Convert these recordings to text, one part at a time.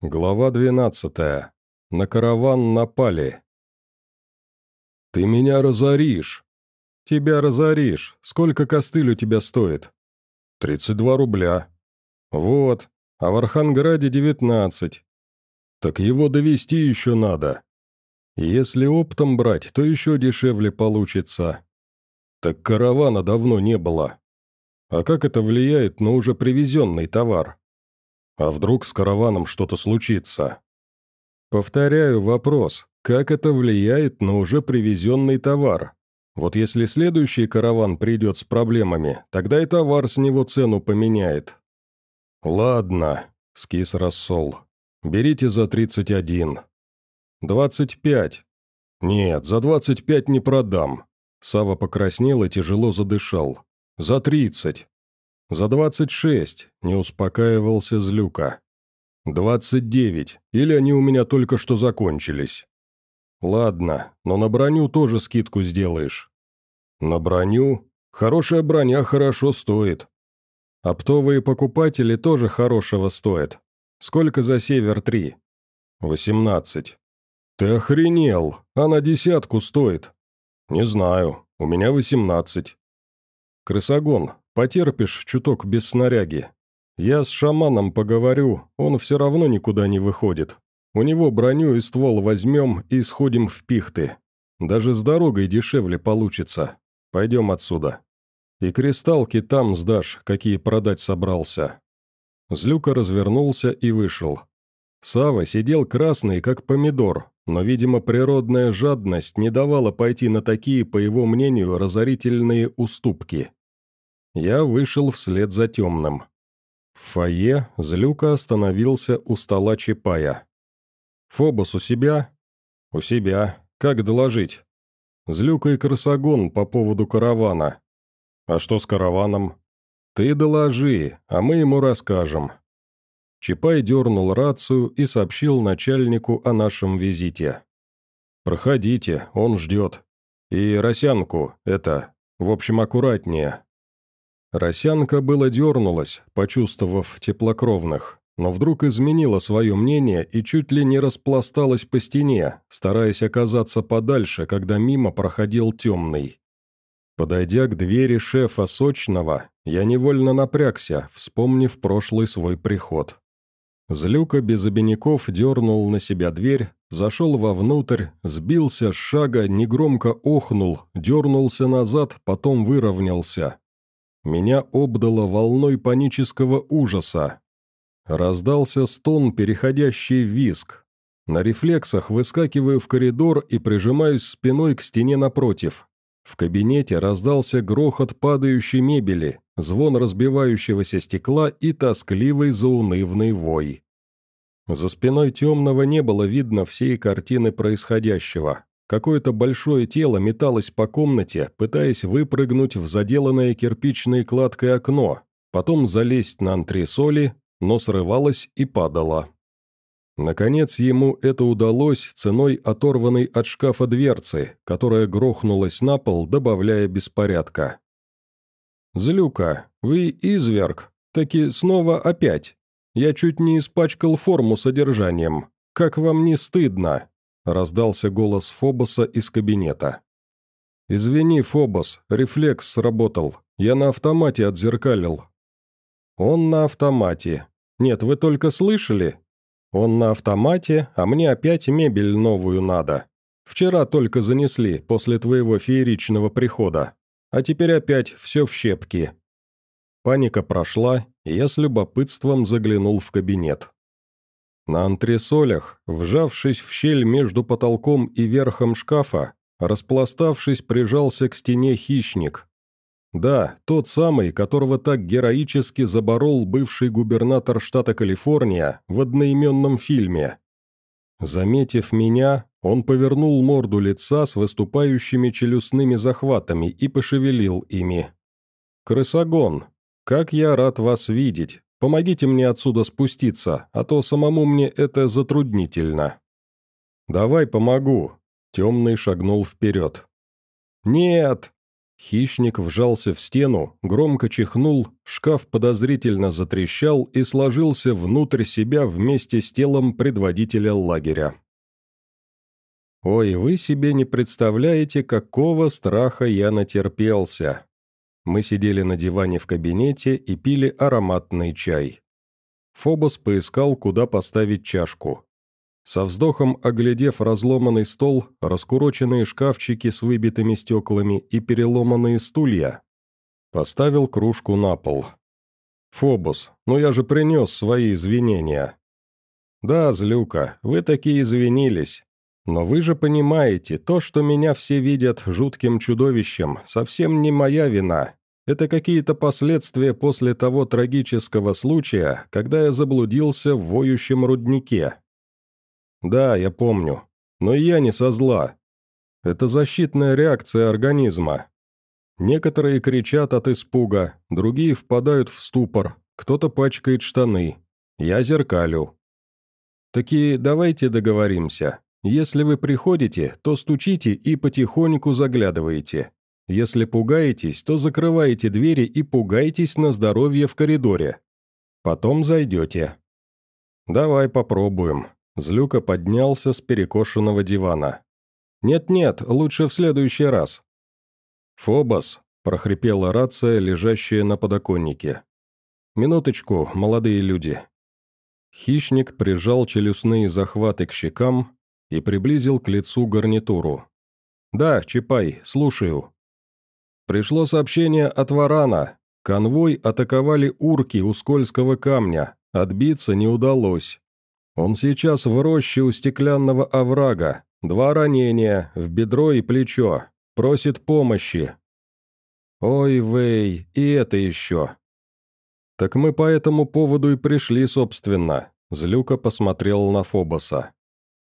Глава двенадцатая. На караван напали. «Ты меня разоришь!» «Тебя разоришь. Сколько костыль у тебя стоит?» «Тридцать два рубля». «Вот. А в Арханграде девятнадцать. Так его довести еще надо. Если оптом брать, то еще дешевле получится. Так каравана давно не было. А как это влияет на уже привезенный товар?» А вдруг с караваном что-то случится? Повторяю вопрос, как это влияет на уже привезенный товар? Вот если следующий караван придет с проблемами, тогда и товар с него цену поменяет. Ладно, скис рассол. Берите за 31. 25. Нет, за 25 не продам. Сава покраснел и тяжело задышал. За 30. «За двадцать шесть», — не успокаивался Злюка. «Двадцать девять, или они у меня только что закончились». «Ладно, но на броню тоже скидку сделаешь». «На броню? Хорошая броня хорошо стоит». «Оптовые покупатели тоже хорошего стоят. Сколько за Север-3?» «Восемнадцать». «Ты охренел, а на десятку стоит». «Не знаю, у меня восемнадцать». «Крысогон, Потерпишь чуток без снаряги. Я с шаманом поговорю, он все равно никуда не выходит. У него броню и ствол возьмем и сходим в пихты. Даже с дорогой дешевле получится. Пойдем отсюда. И кристалки там сдашь, какие продать собрался». Злюка развернулся и вышел. Сава сидел красный, как помидор, но, видимо, природная жадность не давала пойти на такие, по его мнению, разорительные уступки. Я вышел вслед за темным. В фойе Злюка остановился у стола Чапая. «Фобос у себя?» «У себя. Как доложить?» «Злюка и Красогон по поводу каравана». «А что с караваном?» «Ты доложи, а мы ему расскажем». Чапай дернул рацию и сообщил начальнику о нашем визите. «Проходите, он ждет. И Росянку, это, в общем, аккуратнее, Росянка было дернулась, почувствовав теплокровных, но вдруг изменила свое мнение и чуть ли не распласталась по стене, стараясь оказаться подальше, когда мимо проходил темный. Подойдя к двери шефа Сочного, я невольно напрягся, вспомнив прошлый свой приход. Злюка без обиняков дернул на себя дверь, зашел вовнутрь, сбился с шага, негромко охнул, дернулся назад, потом выровнялся. Меня обдало волной панического ужаса. Раздался стон, переходящий в виск. На рефлексах выскакиваю в коридор и прижимаюсь спиной к стене напротив. В кабинете раздался грохот падающей мебели, звон разбивающегося стекла и тоскливый заунывный вой. За спиной темного не было видно всей картины происходящего. Какое-то большое тело металось по комнате, пытаясь выпрыгнуть в заделанное кирпичной кладкой окно, потом залезть на антресоли, но срывалось и падало. Наконец ему это удалось ценой оторванной от шкафа дверцы, которая грохнулась на пол, добавляя беспорядка. «Злюка, вы изверг, таки снова опять. Я чуть не испачкал форму содержанием. Как вам не стыдно?» Раздался голос Фобоса из кабинета. «Извини, Фобос, рефлекс сработал. Я на автомате отзеркалил». «Он на автомате. Нет, вы только слышали? Он на автомате, а мне опять мебель новую надо. Вчера только занесли, после твоего фееричного прихода. А теперь опять все в щепки». Паника прошла, и я с любопытством заглянул в кабинет. На антресолях, вжавшись в щель между потолком и верхом шкафа, распластавшись, прижался к стене хищник. Да, тот самый, которого так героически заборол бывший губернатор штата Калифорния в одноименном фильме. Заметив меня, он повернул морду лица с выступающими челюстными захватами и пошевелил ими. «Крысогон, как я рад вас видеть! Помогите мне отсюда спуститься, а то самому мне это затруднительно». «Давай помогу», — темный шагнул вперед. «Нет!» Хищник вжался в стену, громко чихнул, шкаф подозрительно затрещал и сложился внутрь себя вместе с телом предводителя лагеря. Ой, вы себе не представляете, какого страха я натерпелся. Мы сидели на диване в кабинете и пили ароматный чай. Фобос поискал, куда поставить чашку. Со вздохом оглядев разломанный стол, раскуроченные шкафчики с выбитыми стеклами и переломанные стулья, поставил кружку на пол. «Фобос, ну я же принес свои извинения». «Да, Злюка, вы такие извинились. Но вы же понимаете, то, что меня все видят жутким чудовищем, совсем не моя вина. Это какие-то последствия после того трагического случая, когда я заблудился в воющем руднике. Да, я помню. Но я не со зла. Это защитная реакция организма. Некоторые кричат от испуга, другие впадают в ступор, кто-то пачкает штаны. Я зеркалю. Такие давайте договоримся. Если вы приходите, то стучите и потихоньку заглядываете. Если пугаетесь, то закрываете двери и пугайтесь на здоровье в коридоре. Потом зайдете. Давай попробуем. Злюка поднялся с перекошенного дивана. «Нет-нет, лучше в следующий раз». «Фобос», – прохрипела рация, лежащая на подоконнике. «Минуточку, молодые люди». Хищник прижал челюстные захваты к щекам и приблизил к лицу гарнитуру. «Да, Чапай, слушаю». «Пришло сообщение от Варана. Конвой атаковали урки у скользкого камня. Отбиться не удалось. Он сейчас в роще у стеклянного оврага. Два ранения, в бедро и плечо. Просит помощи. Ой, Вэй, и это еще. Так мы по этому поводу и пришли, собственно. Злюка посмотрел на Фобоса.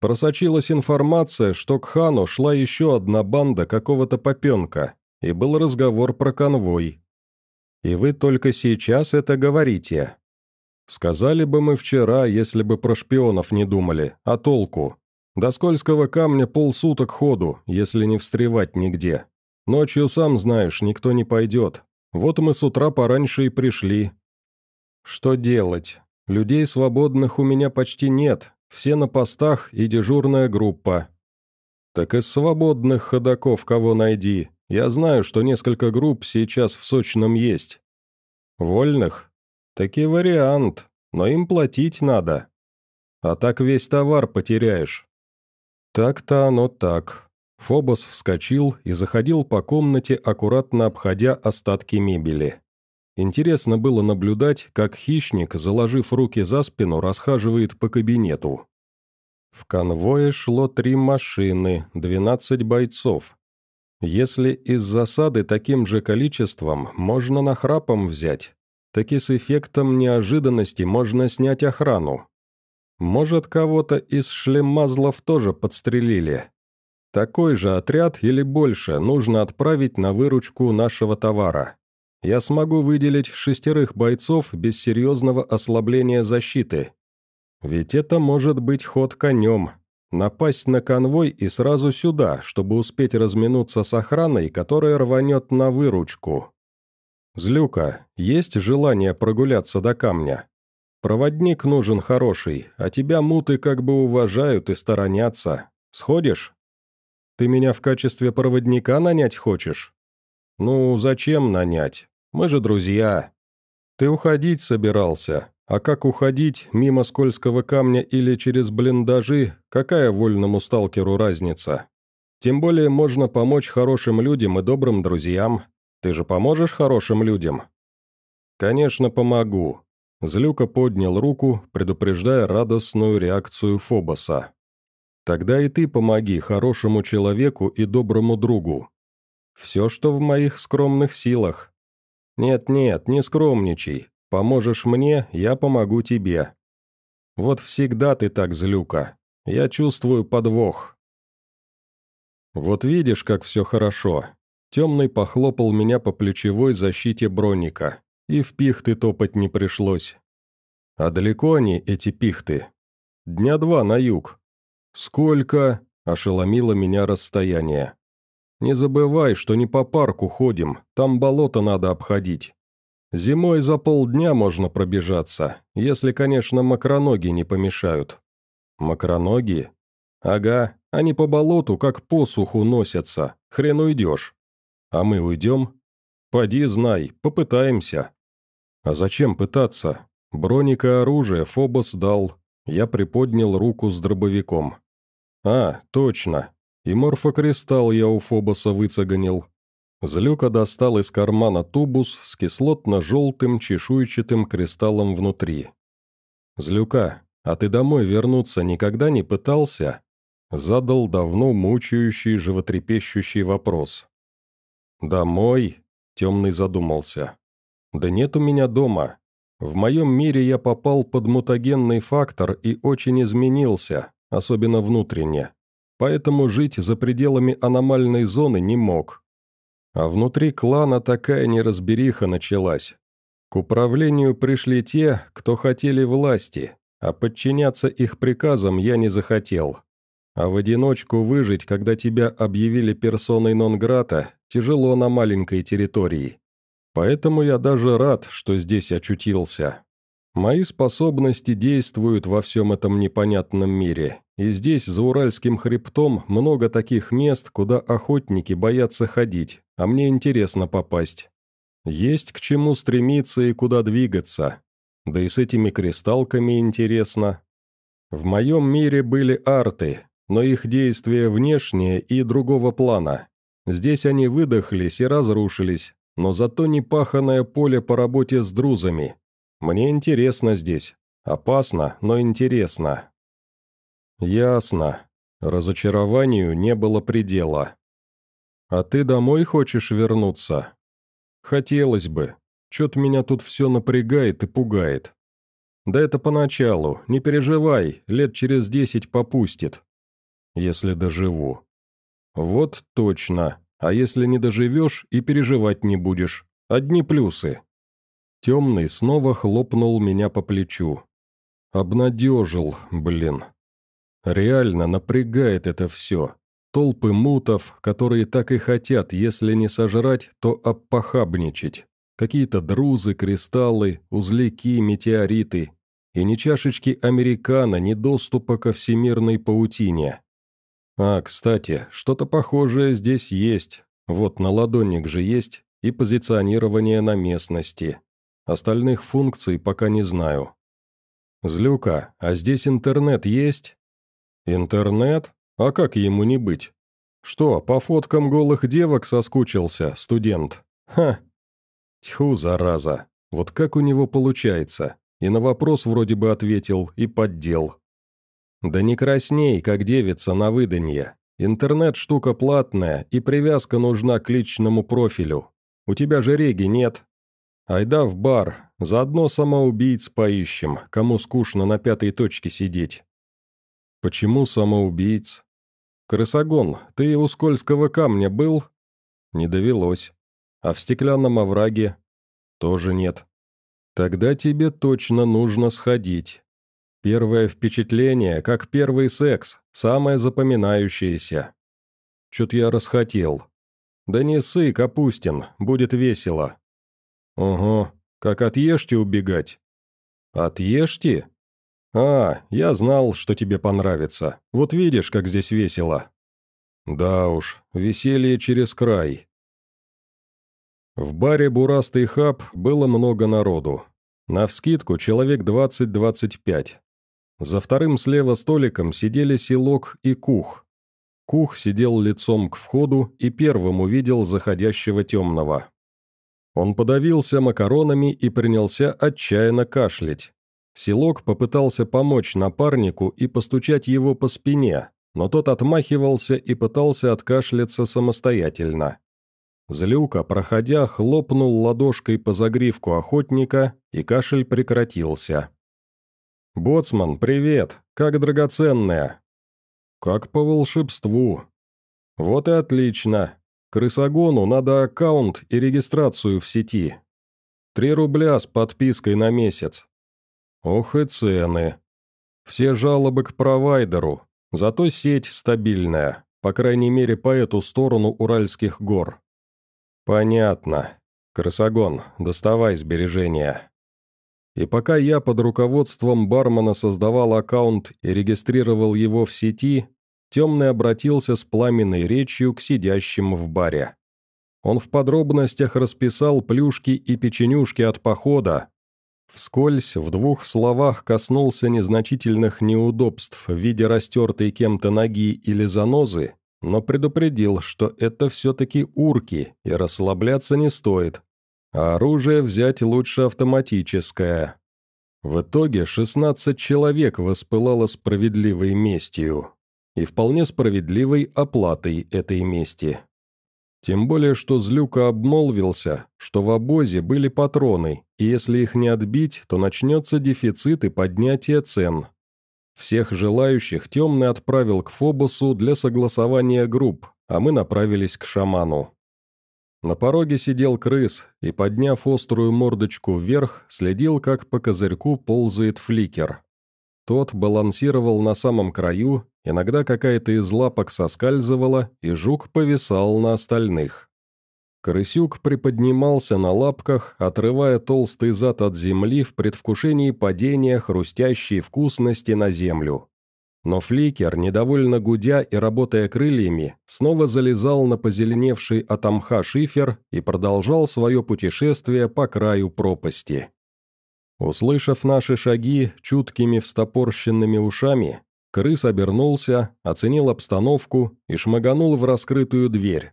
Просочилась информация, что к хану шла еще одна банда какого-то попенка, и был разговор про конвой. И вы только сейчас это говорите. Сказали бы мы вчера, если бы про шпионов не думали, а толку? До скользкого камня полсуток ходу, если не встревать нигде. Ночью, сам знаешь, никто не пойдет. Вот мы с утра пораньше и пришли. Что делать? Людей свободных у меня почти нет, все на постах и дежурная группа. Так из свободных ходаков кого найди. Я знаю, что несколько групп сейчас в Сочном есть. Вольных? Таки вариант, но им платить надо. А так весь товар потеряешь. Так-то оно так. Фобос вскочил и заходил по комнате, аккуратно обходя остатки мебели. Интересно было наблюдать, как хищник, заложив руки за спину, расхаживает по кабинету. В конвое шло три машины, 12 бойцов. Если из засады таким же количеством, можно нахрапом взять таки с эффектом неожиданности можно снять охрану. Может, кого-то из шлемазлов тоже подстрелили. Такой же отряд или больше нужно отправить на выручку нашего товара. Я смогу выделить шестерых бойцов без серьезного ослабления защиты. Ведь это может быть ход конем. Напасть на конвой и сразу сюда, чтобы успеть разминуться с охраной, которая рванет на выручку. «Злюка, есть желание прогуляться до камня? Проводник нужен хороший, а тебя муты как бы уважают и сторонятся. Сходишь? Ты меня в качестве проводника нанять хочешь? Ну, зачем нанять? Мы же друзья. Ты уходить собирался, а как уходить мимо скользкого камня или через блиндажи, какая вольному сталкеру разница? Тем более можно помочь хорошим людям и добрым друзьям, ты же поможешь хорошим людям?» «Конечно, помогу». Злюка поднял руку, предупреждая радостную реакцию Фобоса. «Тогда и ты помоги хорошему человеку и доброму другу. Все, что в моих скромных силах. Нет-нет, не скромничай. Поможешь мне, я помогу тебе. Вот всегда ты так, Злюка. Я чувствую подвох». «Вот видишь, как все хорошо. Темный похлопал меня по плечевой защите броника, и в пихты топать не пришлось. А далеко они, эти пихты? Дня два на юг. Сколько? Ошеломило меня расстояние. Не забывай, что не по парку ходим, там болото надо обходить. Зимой за полдня можно пробежаться, если, конечно, макроноги не помешают. Макроноги? Ага, они по болоту, как по суху носятся, хрен уйдешь. А мы уйдем? Поди знай, попытаемся. А зачем пытаться? Броник и оружие Фобос дал. Я приподнял руку с дробовиком. А, точно. И морфокристалл я у Фобоса выцеганил. Злюка достал из кармана тубус с кислотно-желтым чешуйчатым кристаллом внутри. «Злюка, а ты домой вернуться никогда не пытался?» Задал давно мучающий, животрепещущий вопрос. «Домой?» – темный задумался. «Да нет у меня дома. В моем мире я попал под мутагенный фактор и очень изменился, особенно внутренне. Поэтому жить за пределами аномальной зоны не мог. А внутри клана такая неразбериха началась. К управлению пришли те, кто хотели власти, а подчиняться их приказам я не захотел. А в одиночку выжить, когда тебя объявили персоной нон-грата, тяжело на маленькой территории. Поэтому я даже рад, что здесь очутился. Мои способности действуют во всем этом непонятном мире, и здесь, за Уральским хребтом, много таких мест, куда охотники боятся ходить, а мне интересно попасть. Есть к чему стремиться и куда двигаться. Да и с этими кристалками интересно. В моем мире были арты, но их действия внешние и другого плана. Здесь они выдохлись и разрушились, но зато непаханное поле по работе с друзами, мне интересно здесь. Опасно, но интересно. Ясно. Разочарованию не было предела. А ты домой хочешь вернуться? Хотелось бы. Чё-то меня тут все напрягает и пугает. Да это поначалу, не переживай, лет через десять попустит. Если доживу. Вот точно. А если не доживешь и переживать не будешь. Одни плюсы. Темный снова хлопнул меня по плечу. Обнадежил, блин. Реально напрягает это все. Толпы мутов, которые так и хотят, если не сожрать, то опохабничать. Какие-то друзы, кристаллы, узляки, метеориты. И ни чашечки американо, ни доступа ко всемирной паутине. А, кстати, что-то похожее здесь есть. Вот на ладонник же есть и позиционирование на местности. Остальных функций пока не знаю. Злюка, а здесь интернет есть? Интернет? А как ему не быть? Что, по фоткам голых девок соскучился, студент? Ха! Тьфу, зараза. Вот как у него получается? И на вопрос вроде бы ответил, и поддел. Да не красней, как девица на выданье. Интернет штука платная, и привязка нужна к личному профилю. У тебя же реги нет, Айда в бар, заодно самоубийц поищем, кому скучно на пятой точке сидеть. Почему самоубийц? Крысогон, ты у скользкого камня был? Не довелось. А в стеклянном овраге? Тоже нет. Тогда тебе точно нужно сходить. Первое впечатление, как первый секс, самое запоминающееся. Чё-то я расхотел. Да не ссы, Капустин, будет весело. «Ого, как отъешьте убегать?» «Отъешьте?» «А, я знал, что тебе понравится. Вот видишь, как здесь весело». «Да уж, веселье через край». В баре «Бурастый хаб» было много народу. Навскидку человек 20-25. За вторым слева столиком сидели Селок и Кух. Кух сидел лицом к входу и первым увидел заходящего темного. Он подавился макаронами и принялся отчаянно кашлять. Селок попытался помочь напарнику и постучать его по спине, но тот отмахивался и пытался откашляться самостоятельно. Злюка, проходя, хлопнул ладошкой по загривку охотника, и кашель прекратился. «Боцман, привет! Как драгоценная!» «Как по волшебству!» «Вот и отлично! Крысогону надо аккаунт и регистрацию в сети. Три рубля с подпиской на месяц. Ох и цены. Все жалобы к провайдеру, зато сеть стабильная. по крайней мере по эту сторону Уральских гор. Понятно. Крысогон, доставай сбережения. И пока я под руководством бармена создавал аккаунт и регистрировал его в сети, Темный обратился с пламенной речью к сидящим в баре. Он в подробностях расписал плюшки и печенюшки от похода. Вскользь, в двух словах коснулся незначительных неудобств в виде растертой кем-то ноги или занозы, но предупредил, что это все-таки урки, и расслабляться не стоит, а оружие взять лучше автоматическое. В итоге 16 человек воспылало справедливой местью и вполне справедливой оплатой этой мести. Тем более, что Злюка обмолвился, что в обозе были патроны, и если их не отбить, то начнется дефицит и поднятие цен. Всех желающих Темный отправил к Фобосу для согласования групп, а мы направились к шаману. На пороге сидел крыс и, подняв острую мордочку вверх, следил, как по козырьку ползает фликер. Тот балансировал на самом краю, иногда какая-то из лапок соскальзывала, и жук повисал на остальных. Крысюк приподнимался на лапках, отрывая толстый зад от земли в предвкушении падения хрустящей вкусности на землю. Но фликер, недовольно гудя и работая крыльями, снова залезал на позеленевший от мха шифер и продолжал свое путешествие по краю пропасти. Услышав наши шаги чуткими встопорщенными ушами, крыс обернулся, оценил обстановку и шмаганул в раскрытую дверь.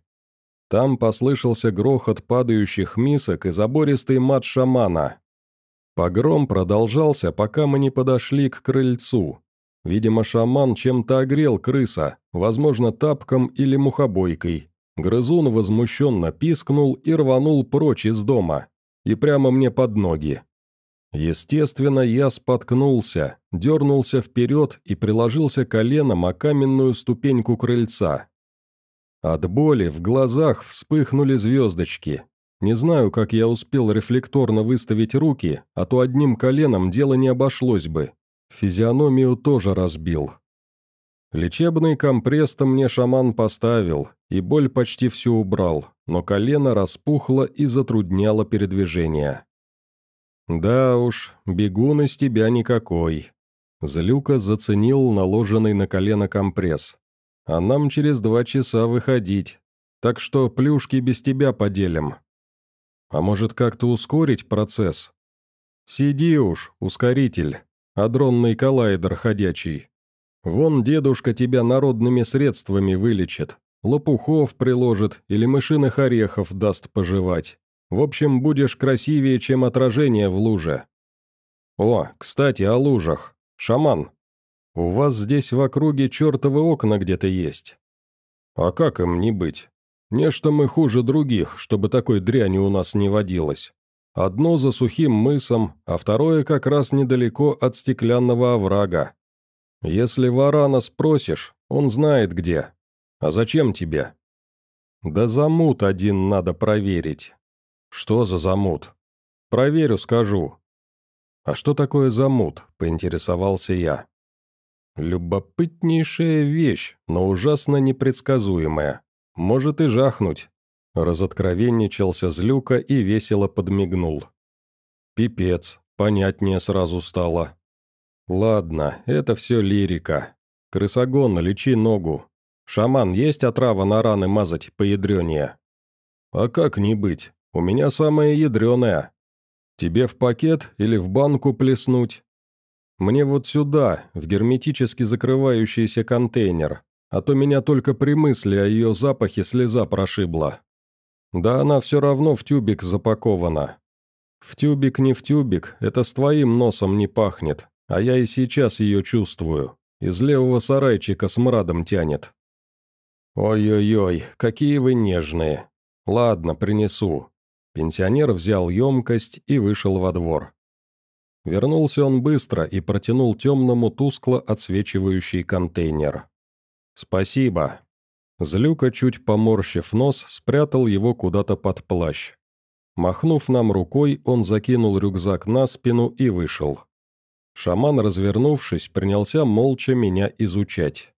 Там послышался грохот падающих мисок и забористый мат шамана. Погром продолжался, пока мы не подошли к крыльцу. Видимо, шаман чем-то огрел крыса, возможно, тапком или мухобойкой. Грызун возмущенно пискнул и рванул прочь из дома. И прямо мне под ноги. Естественно, я споткнулся, дернулся вперед и приложился коленом о каменную ступеньку крыльца. От боли в глазах вспыхнули звездочки. Не знаю, как я успел рефлекторно выставить руки, а то одним коленом дело не обошлось бы. Физиономию тоже разбил. Лечебный компресс-то мне шаман поставил, и боль почти всю убрал, но колено распухло и затрудняло передвижение. «Да уж, бегун из тебя никакой». Злюка заценил наложенный на колено компресс. «А нам через два часа выходить, так что плюшки без тебя поделим». «А может, как-то ускорить процесс?» «Сиди уж, ускоритель, адронный коллайдер ходячий. Вон дедушка тебя народными средствами вылечит, лопухов приложит или мышиных орехов даст пожевать. В общем, будешь красивее, чем отражение в луже. О, кстати, о лужах. Шаман, у вас здесь в округе чертовы окна где-то есть. А как им не быть? Не что мы хуже других, чтобы такой дряни у нас не водилось. Одно за сухим мысом, а второе как раз недалеко от стеклянного оврага. Если варана спросишь, он знает где. А зачем тебе? Да замут один надо проверить. «Что за замут?» «Проверю, скажу». «А что такое замут?» – поинтересовался я. «Любопытнейшая вещь, но ужасно непредсказуемая. Может и жахнуть». Разоткровенничался Злюка и весело подмигнул. «Пипец, понятнее сразу стало». «Ладно, это все лирика. Крысогон, лечи ногу. Шаман, есть отрава на раны мазать поядренее?» «А как не быть? У меня самое ядреное. Тебе в пакет или в банку плеснуть? Мне вот сюда, в герметически закрывающийся контейнер, а то меня только при мысли о ее запахе слеза прошибла. Да она все равно в тюбик запакована. В тюбик не в тюбик, это с твоим носом не пахнет, а я и сейчас ее чувствую. Из левого сарайчика с мрадом тянет. Ой-ой-ой, какие вы нежные. Ладно, принесу. Пенсионер взял емкость и вышел во двор. Вернулся он быстро и протянул темному тускло отсвечивающий контейнер. «Спасибо». Злюка, чуть поморщив нос, спрятал его куда-то под плащ. Махнув нам рукой, он закинул рюкзак на спину и вышел. Шаман, развернувшись, принялся молча меня изучать.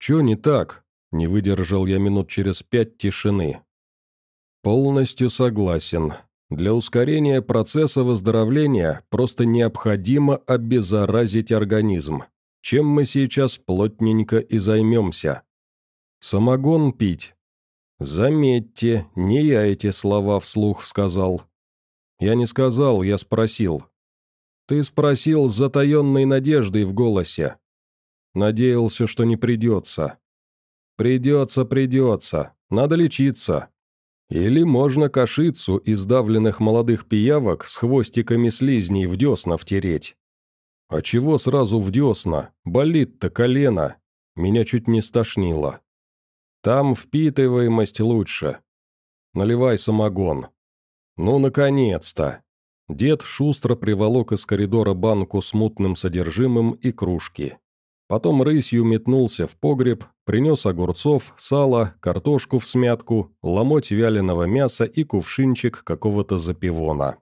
«Чё не так?» Не выдержал я минут через пять тишины. Полностью согласен. Для ускорения процесса выздоровления просто необходимо обеззаразить организм, чем мы сейчас плотненько и займемся. Самогон пить. Заметьте, не я эти слова вслух сказал. Я не сказал, я спросил. Ты спросил с затаенной надеждой в голосе. Надеялся, что не придется. Придется, придется. Надо лечиться. Или можно кашицу из давленных молодых пиявок с хвостиками слизней в десна втереть. А чего сразу в десна? Болит-то колено. Меня чуть не стошнило. Там впитываемость лучше. Наливай самогон. Ну, наконец-то. Дед шустро приволок из коридора банку с мутным содержимым и кружки. Потом рысью метнулся в погреб, принес огурцов, сало, картошку в смятку, ломоть вяленого мяса и кувшинчик какого-то запивона.